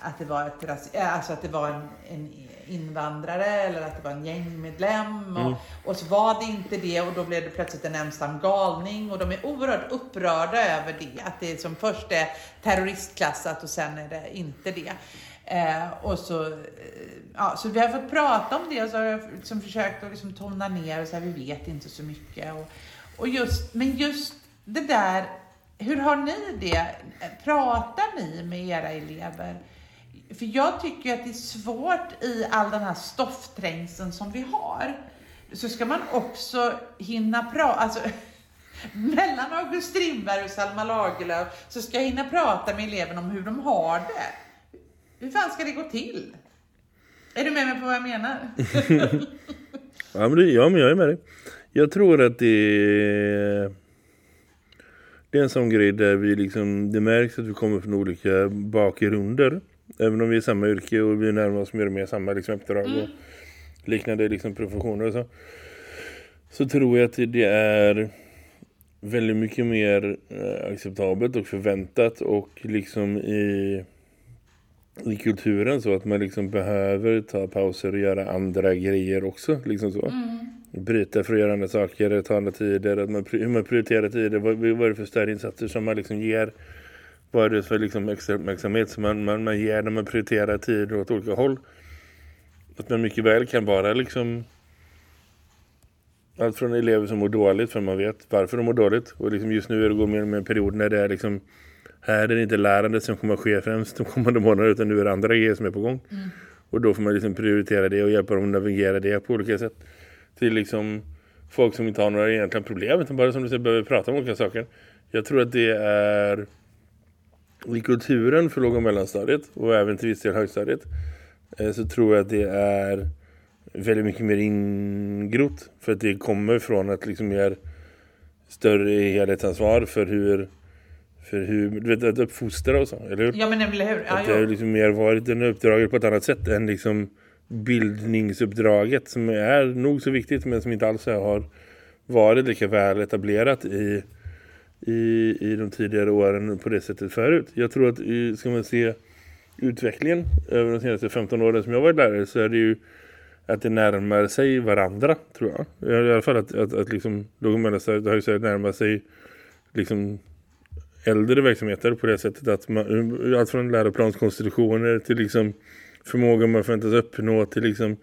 att det var, ett, eh, alltså att det var en, en invandrare eller att det var en gängmedlem. Och, mm. och så var det inte det och då blev det plötsligt en ensam galning och de är oerhört upprörda över det. Att det som först är terroristklassat och sen är det inte det. Eh, och så, eh, ja, så vi har fått prata om det och så har jag liksom försökt att liksom tona ner och säga vi vet inte så mycket. Och, och just, men just det där hur har ni det? Pratar ni med era elever? För jag tycker att det är svårt i all den här stoffträngseln som vi har. Så ska man också hinna prata, alltså mellan August Strindberg och Selma Lagerlöf så ska jag hinna prata med eleverna om hur de har det. Hur fan ska det gå till? Är du med mig på vad jag menar?
ja, men det, ja, men jag är med dig. Jag tror att det det är en sån grej där vi liksom, det märks att vi kommer från olika bakgrunder. Även om vi är samma yrke och vi närmar oss mer och mer samma liksom, uppdrag mm. och liknande liksom, professioner och så. Så tror jag att det är väldigt mycket mer eh, acceptabelt och förväntat och liksom i, i kulturen så att man liksom behöver ta pauser och göra andra grejer också. Liksom så. Mm bryta för att göra andra saker, ta andra tider, att man, hur man prioriterar tider, vad, vad är det för större insatser som man liksom ger, vad är det för liksom extra uppmärksamhet som man, man, man ger när man prioriterar tid åt olika håll. Att man mycket väl kan vara liksom allt från elever som mår dåligt för man vet varför de mår dåligt och liksom just nu är det går med en period när det är liksom här är det inte lärandet som kommer att ske främst de kommande månaderna utan nu är det andra grejer som är på gång. Mm. Och då får man liksom prioritera det och hjälpa dem att navigera det på olika sätt till liksom folk som inte har några egentliga problem utan bara som du säger behöver prata om olika saker. Jag tror att det är i kulturen för låg- och mellanstadiet och även till viss del högstadiet eh, så tror jag att det är väldigt mycket mer ingrott för att det kommer från att liksom mer större helhetsansvar för hur för hur, du vet, att uppfostra och så, eller hur?
Ja, men eller hur? Ja,
att det har liksom mer varit en uppdraget på ett annat sätt än liksom bildningsuppdraget som är nog så viktigt men som inte alls har varit lika väl etablerat i, i, i de tidigare åren på det sättet förut. Jag tror att ska man se utvecklingen över de senaste 15 åren som jag varit lärare så är det ju att det närmar sig varandra tror jag. I alla fall att, att, att liksom låg- och mellanstadiet har ju närmar sig liksom äldre verksamheter på det sättet att man, allt från läroplanskonstitutioner till liksom förmåga man förväntas uppnå till liksom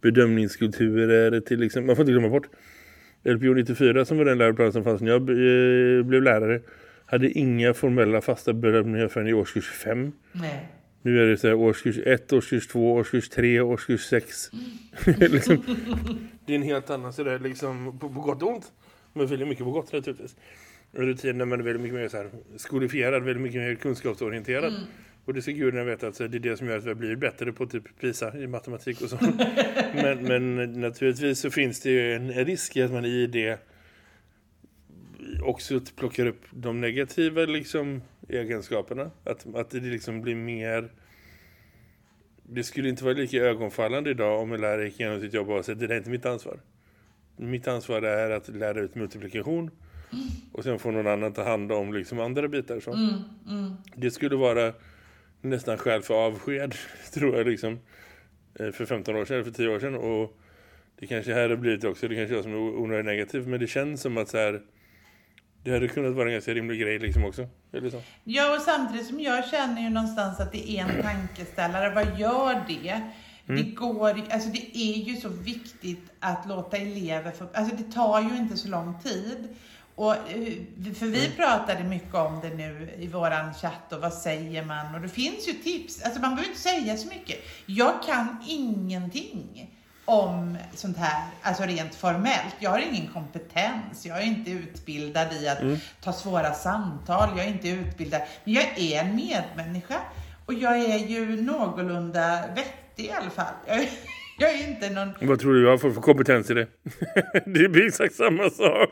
bedömningskulturer till liksom, man får inte glömma bort LPO 94 som var den läroplan som fanns när jag eh, blev lärare hade inga formella fasta bedömningar förrän i årskurs 5.
Nej.
Nu är det så här årskurs 1, årskurs 2, årskurs 3, årskurs 6. liksom, det är en helt annan sådär liksom på, på gott och ont. Men väldigt mycket på gott naturligtvis. Man är väldigt mycket mer så här, skolifierad, väldigt mycket mer kunskapsorienterad. Och det ska gudarna veta att det är det som gör att vi blir bättre på typ PISA i matematik och så. men, men naturligtvis så finns det ju en risk att man i det också plockar upp de negativa liksom, egenskaperna. Att, att det liksom blir mer... Det skulle inte vara lika ögonfallande idag om en lärare gick igenom sitt jobb och sa det är inte mitt ansvar. Mitt ansvar är att lära ut multiplikation och sen får någon annan ta hand om liksom andra bitar. Så.
Mm, mm.
Det skulle vara nästan skäl för avsked, tror jag, liksom, eh, för 15 år sedan, för 10 år sedan. Och det kanske här har blivit också, det kanske är jag som är onödigt negativ, men det känns som att så här, det hade kunnat vara en ganska rimlig grej liksom också. Eller så.
Ja, och samtidigt som jag känner ju någonstans att det är en tankeställare. Vad gör det? Det går alltså det är ju så viktigt att låta elever få, alltså det tar ju inte så lång tid. Och, eh, för vi pratade mycket om det nu i våran chatt och vad säger man? Och det finns ju tips, alltså man behöver inte säga så mycket. Jag kan ingenting om sånt här, alltså rent formellt. Jag har ingen kompetens, jag är inte utbildad i att ta svåra samtal, jag är inte utbildad, men jag är en medmänniska. Och jag är ju någorlunda vettig i alla fall. Jag är, jag är inte någon...
Vad tror du jag får för kompetens i det? det blir exakt samma sak.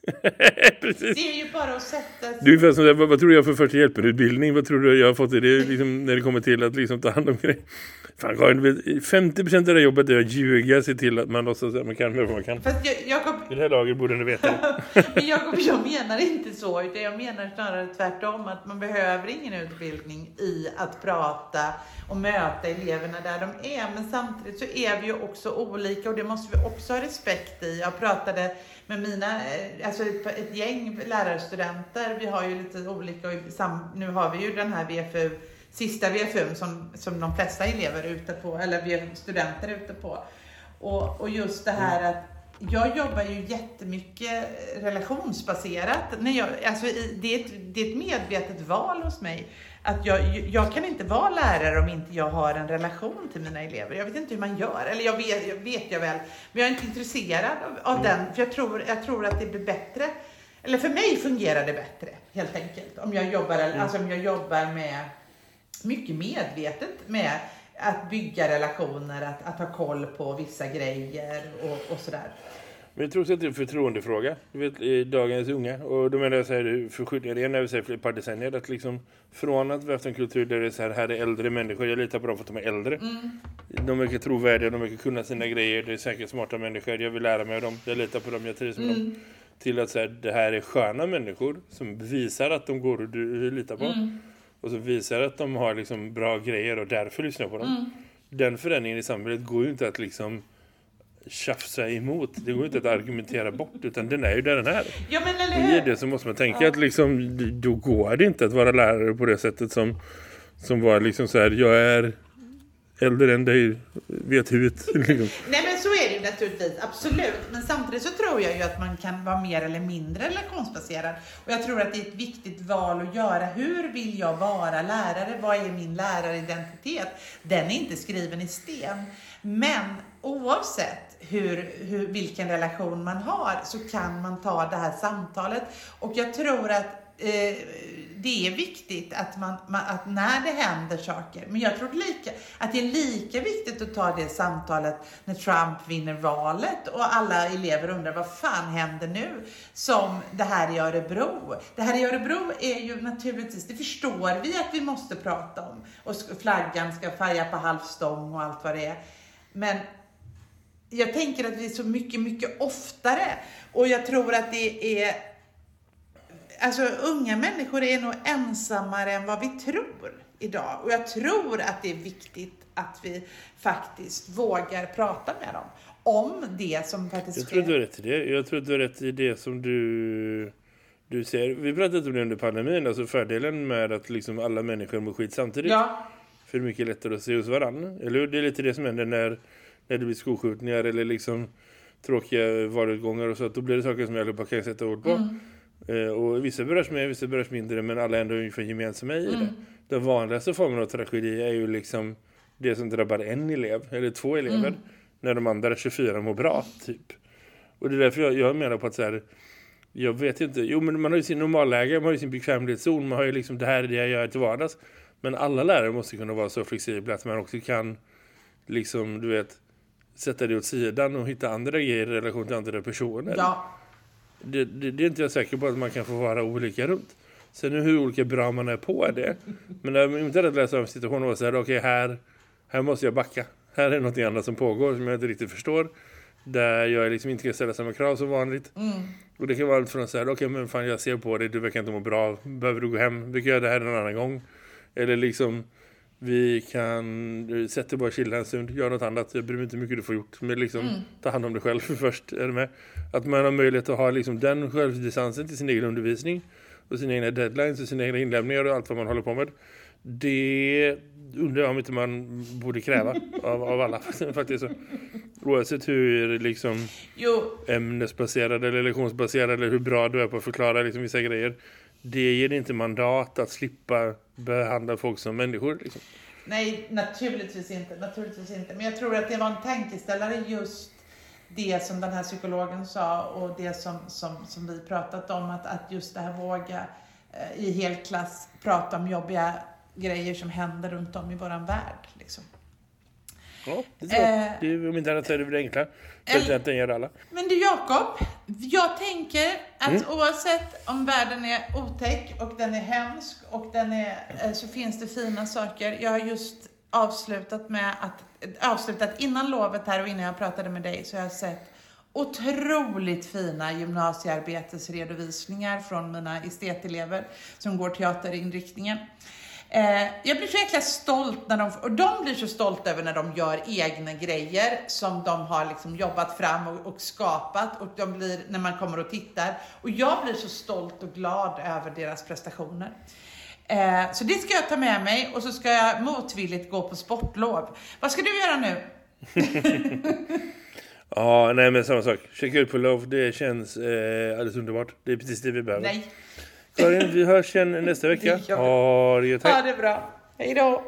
Precis.
Det är ju bara att sätta sig...
Du vad, vad tror du jag för första hjälpen-utbildning? Vad tror du jag har fått i det liksom, när det kommer till att liksom, ta hand om grejer? Fan Karin, du vet, 50% av det jobbet är att ljuga, se till att man låtsas att man kan vad man kan.
Fast jag, Jakob,
I det här laget borde ni veta.
Men Jakob, jag menar inte så, utan jag menar snarare tvärtom, att man behöver ingen utbildning i att prata och möta eleverna där de är. Men samtidigt så är vi ju också olika och det måste vi också ha respekt i. Jag pratade med mina, eh, alltså ett, gäng lärarstudenter, vi har ju lite olika, och nu har vi ju den här VFU, sista VFU som, som de flesta elever är ute på, eller studenter är ute på. Och, och just det här att jag jobbar ju jättemycket relationsbaserat. När jag, alltså det, är ett, det är ett medvetet val hos mig. Att jag, jag kan inte vara lärare om inte jag har en relation till mina elever. Jag vet inte hur man gör. Eller jag vet, jag vet jag väl. Men jag är inte intresserad av, av den. För jag tror, jag tror att det blir bättre. Eller för mig fungerar det bättre helt enkelt. Om jag jobbar, alltså om jag jobbar med mycket medvetet med att bygga relationer, att, att ha koll på vissa grejer och, och sådär.
Men jag tror att det är en förtroendefråga. Du vet, i dagens unga. Och då menar jag så här, förskjutningar igen när vi säger för ett par decennier. Att liksom, från att vi har haft en kultur där det är så här, här är äldre människor. Jag litar på dem för att de är äldre. De verkar trovärdiga, de verkar kunna sina grejer. Det är säkert smarta människor. Jag vill lära mig av dem. Jag litar på dem, jag trivs med dem. Till att så här, det här är sköna människor som visar att de går och du litar på. Och som visar att de har liksom bra grejer och därför lyssnar på dem. Den förändringen i samhället går ju inte att liksom tjafsa emot. Det går inte att argumentera bort utan den är ju där den är.
Ja men eller
Och i
hur?
det så måste man tänka att liksom, då går det inte att vara lärare på det sättet som, som var liksom så här, jag är äldre än dig, vet huvudet. Liksom.
Nej men så är det ju naturligtvis, absolut. Men samtidigt så tror jag ju att man kan vara mer eller mindre relationsbaserad. Och jag tror att det är ett viktigt val att göra. Hur vill jag vara lärare? Vad är min läraridentitet? Den är inte skriven i sten. Men oavsett hur, hur, vilken relation man har så kan man ta det här samtalet. Och jag tror att eh, det är viktigt att, man, man, att när det händer saker, men jag tror lika, att det är lika viktigt att ta det samtalet när Trump vinner valet och alla elever undrar vad fan händer nu? Som det här i Örebro. Det här i Örebro är ju naturligtvis, det förstår vi att vi måste prata om. Och flaggan ska färga på halvstång och allt vad det är. Men jag tänker att vi är så mycket, mycket oftare och jag tror att det är Alltså unga människor är nog ensammare än vad vi tror idag. Och jag tror att det är viktigt att vi faktiskt vågar prata med dem om det som faktiskt
Jag tror att du har rätt i det. Jag tror att du har rätt i det som du, du ser. Vi pratade om det under pandemin. Alltså fördelen med att liksom alla människor mår skit samtidigt.
Ja.
För det är mycket lättare att se hos varandra. Eller Det är lite det som händer när, när det blir skolskjutningar eller liksom tråkiga valutgångar och så. Att då blir det saker som jag allihopa kan sätta ord på.
Mm.
Eh, och vissa berörs mer, vissa berörs mindre men alla är ändå ungefär gemensamma i det.
Mm.
Den vanligaste formen av tragedi är ju liksom det som drabbar en elev eller två elever
Mm.
när de andra 24 mår bra typ. Och det är därför jag, jag menar på att så här, jag vet inte, jo men man har ju sin normalläge, man har ju sin bekvämlighetszon, man har ju liksom det här är det jag gör till vardags. Men alla lärare måste kunna vara så flexibla att man också kan liksom, du vet, sätta det åt sidan och hitta andra grejer i relation till andra personer.
Ja,
Det, det, det är inte jag säker på att man kan få vara olika runt. Sen hur olika bra man är på det. Men jag är inte rädd att läsa om situationen och här, okej här, här måste jag backa. Här är något annat som pågår som jag inte riktigt förstår. Där jag liksom inte kan ställa samma krav som vanligt.
mm.
Och det kan vara allt från så här, okej men fan jag ser på dig, du verkar inte må bra. Behöver du gå hem? Vi kan göra det här en annan gång. Eller liksom, vi kan sätta bara chilla en stund, göra något annat. Jag bryr mig inte hur mycket du får gjort. Men liksom,
Mm.
ta hand om dig själv först. Är du med? Att man har möjlighet att ha liksom den självdistansen till sin egen undervisning. Och sina egna deadlines och sina egna inlämningar och allt vad man håller på med. Det undrar jag om inte man borde kräva av, av alla. Faktiskt. Oavsett hur liksom
jo,
ämnesbaserad eller lektionsbaserad eller hur bra du är på att förklara liksom vissa grejer. Det ger inte mandat att slippa behandla folk som människor. Liksom.
nej naturligtvis inte, naturligtvis inte. Men jag tror att det var en tankeställare just det som den här psykologen sa och det som, som, som vi pratat om, att, att just det här våga eh, i helklass prata om jobbiga grejer som händer runt om i våran värld. Liksom.
Ja, det tror jag.
Eh,
Det är, om inte annat så är det väl det enkla. Presidenten ger alla.
Men du Jakob, jag tänker att
Mm.
oavsett om världen är otäck och den är hemsk och den är, eh, så finns det fina saker. Jag har just avslutat med att, avslutat innan lovet här och innan jag pratade med dig så har jag sett otroligt fina gymnasiearbetesredovisningar från mina estetelever som går teaterinriktningen. Eh, jag blir så jäkla stolt när de, och de blir så stolta över när de gör egna grejer som de har liksom jobbat fram och, och skapat och de blir, när man kommer och tittar. Och jag blir så stolt och glad över deras prestationer. Eh, så det ska jag ta med mig och så ska jag motvilligt gå på sportlov. Vad ska du göra nu?
Ja, nej men samma sak. Checka ut på Love, det känns eh, alldeles underbart. Det är precis det vi behöver.
Nej.
Karin, vi hörs igen nästa vecka.
Ja.
Ha det.
Ha det bra. Hej då.